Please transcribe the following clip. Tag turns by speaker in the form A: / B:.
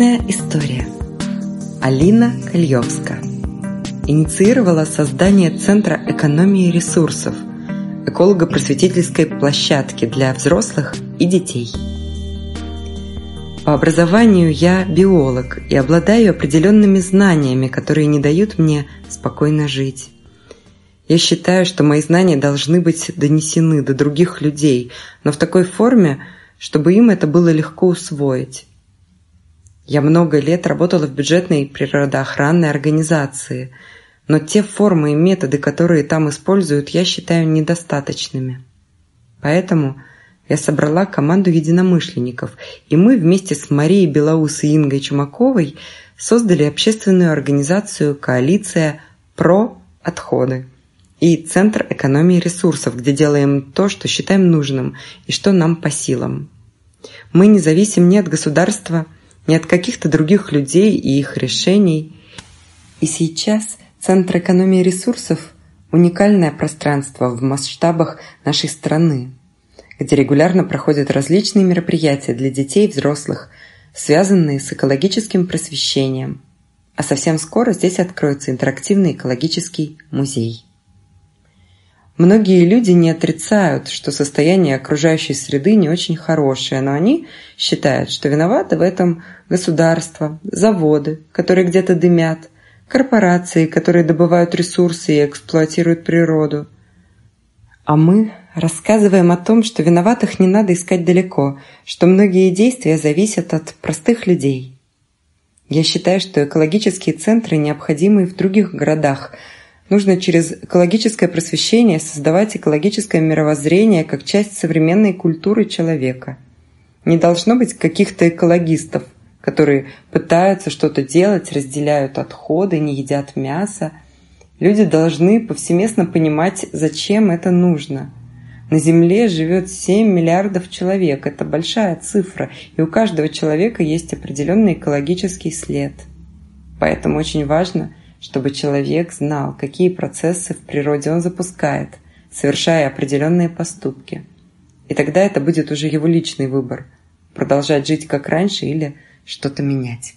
A: Личная история. Алина Кольевска инициировала создание Центра экономии ресурсов, эколого-просветительской площадки для взрослых и детей. По образованию я биолог и обладаю определенными знаниями, которые не дают мне спокойно жить. Я считаю, что мои знания должны быть донесены до других людей, но в такой форме, чтобы им это было легко усвоить. Я много лет работала в бюджетной природоохранной организации, но те формы и методы, которые там используют, я считаю недостаточными. Поэтому я собрала команду единомышленников, и мы вместе с Марией Белоус и Ингой Чумаковой создали общественную организацию «Коалиция про отходы» и Центр экономии ресурсов, где делаем то, что считаем нужным и что нам по силам. Мы не зависим ни от государства, ни от каких-то других людей и их решений. И сейчас Центр экономии ресурсов – уникальное пространство в масштабах нашей страны, где регулярно проходят различные мероприятия для детей и взрослых, связанные с экологическим просвещением. А совсем скоро здесь откроется интерактивный экологический музей. Многие люди не отрицают, что состояние окружающей среды не очень хорошее, но они считают, что виноваты в этом государство, заводы, которые где-то дымят, корпорации, которые добывают ресурсы и эксплуатируют природу. А мы рассказываем о том, что виноватых не надо искать далеко, что многие действия зависят от простых людей. Я считаю, что экологические центры необходимы в других городах – Нужно через экологическое просвещение создавать экологическое мировоззрение как часть современной культуры человека. Не должно быть каких-то экологистов, которые пытаются что-то делать, разделяют отходы, не едят мясо. Люди должны повсеместно понимать, зачем это нужно. На Земле живет 7 миллиардов человек. Это большая цифра, и у каждого человека есть определенный экологический след. Поэтому очень важно – чтобы человек знал, какие процессы в природе он запускает, совершая определенные поступки. И тогда это будет уже его личный выбор – продолжать жить как раньше или что-то менять.